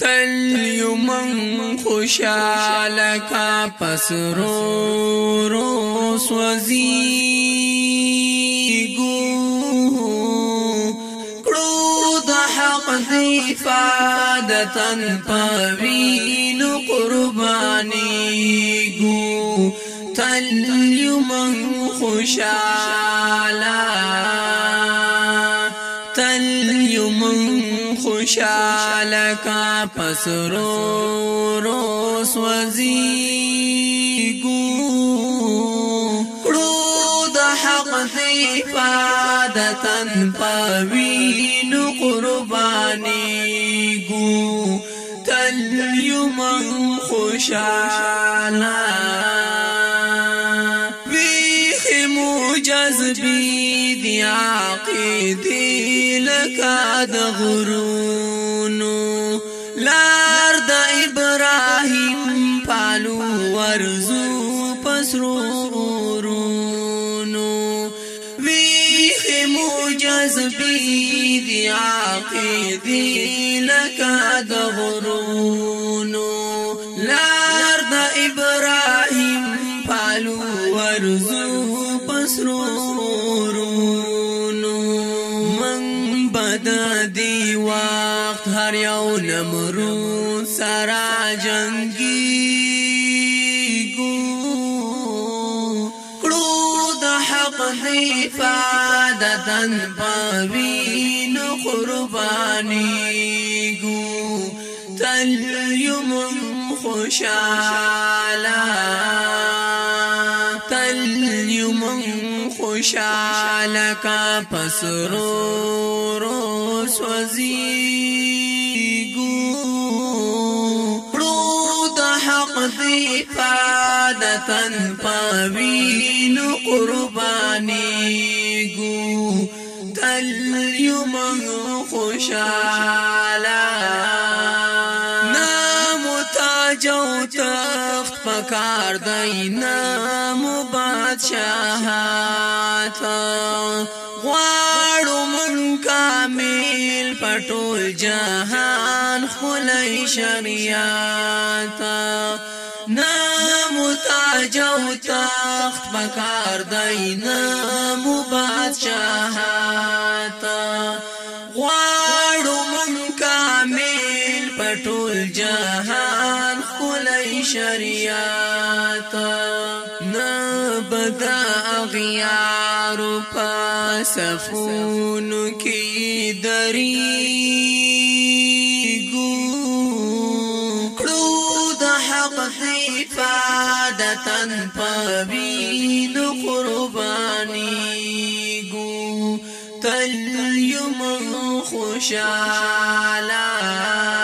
تل یمن خوشاله کا پسرو رو سوزی گو کړو د حق دی فادتن پوینو قربانی گو تل یمن خوشاله تل یو مون خوشاله کا پسرو روس وزي ګو کړو د حق عبادتن پوین قرباني ګو تل یو مون خوشاله جذبی دی عقیدی لکا د غرونو لار د ابراهیم پالو ورزو پسرورونو ویخ مو جذبی دی عقیدی لکا د غرونو بد دی وقت هر یو نمرو سرا جنگی گو کلو دا حق حفادتن قربانی گو تل یمم خوشالا یمن خوشاله کا پسرو رو سوزی ګو رو د حق دی فادتن پوین قربانی ګو تل یمن خوشاله تاج او تخت پکار دینا مباد شاہات غواړو من کامل پټول جهان خلای شریعت نام تاج او تخت پکار دینا مباد شاہات غواړو ټول جهان خولای شریعت نه بدا غیار كي کی دری ګو کړو د حق ګو تل یم خوشاله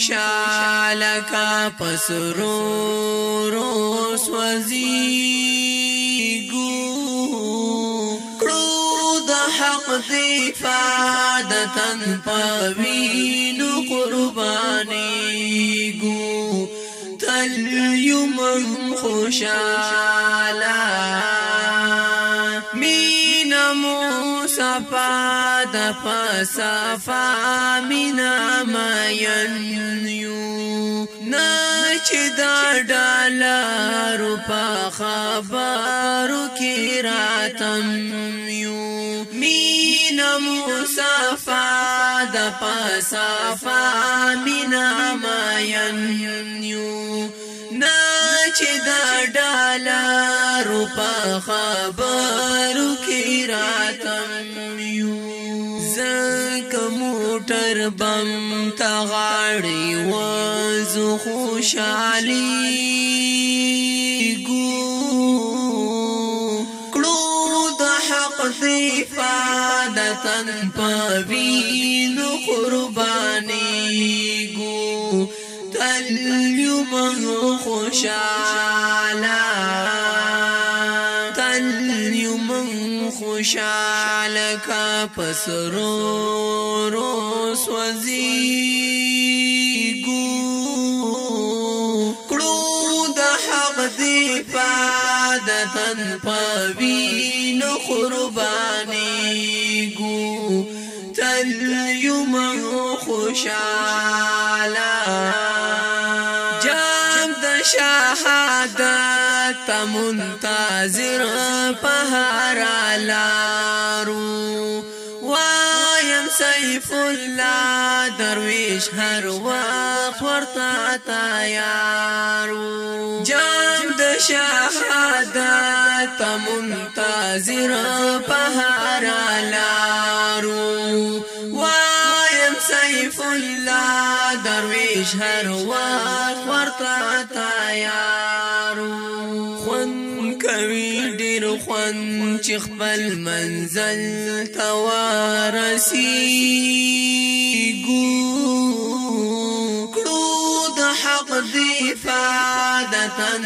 خوشاله کا پسرور سوځي ګو کړو د حق دی فادتن پوینو قرباني ګو تل یوم خوشاله مو صفا د صفا مینا مین یو نه چې دا ډالر په خبرو کې راتم یو مینا مو صفا د صفا مینا مین یو نه چې دا ډالر په خبرو کې راتم یو زکه موټر بم ته غاړي وزو خوشالي ګو کړو د حق صفادتن پوین قرباني ګو تل یو مغ خوشالي خوشاله کا پسرو روس وزي ګو کړو د حق دی پادتن پوي نو قرباني ګو تل يوم خوشاله جام د شهادت منتظر پهارا لارو وایم سیف الله درویش هر وخت ورته تیارو جام د شهادت منتظر پهارا لارو وایم سیف الله درویش هر وخت ورته تیارو خوند کوي ډیر خوان چخ بل منزل توارسی گو کړو د حق دفاع د تن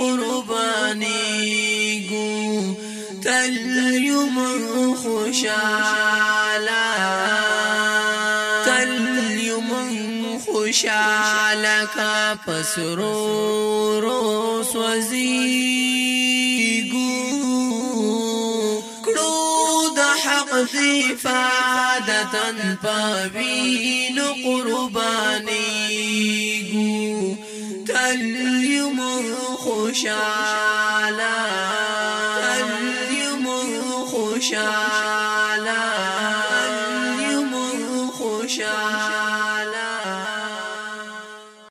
قربانی گو تل یمر خوشاله کا پسرو رو سوزی گو کړو د حق صفادتن پوین قربانی گو تل یم خوشاله تل یم خوشاله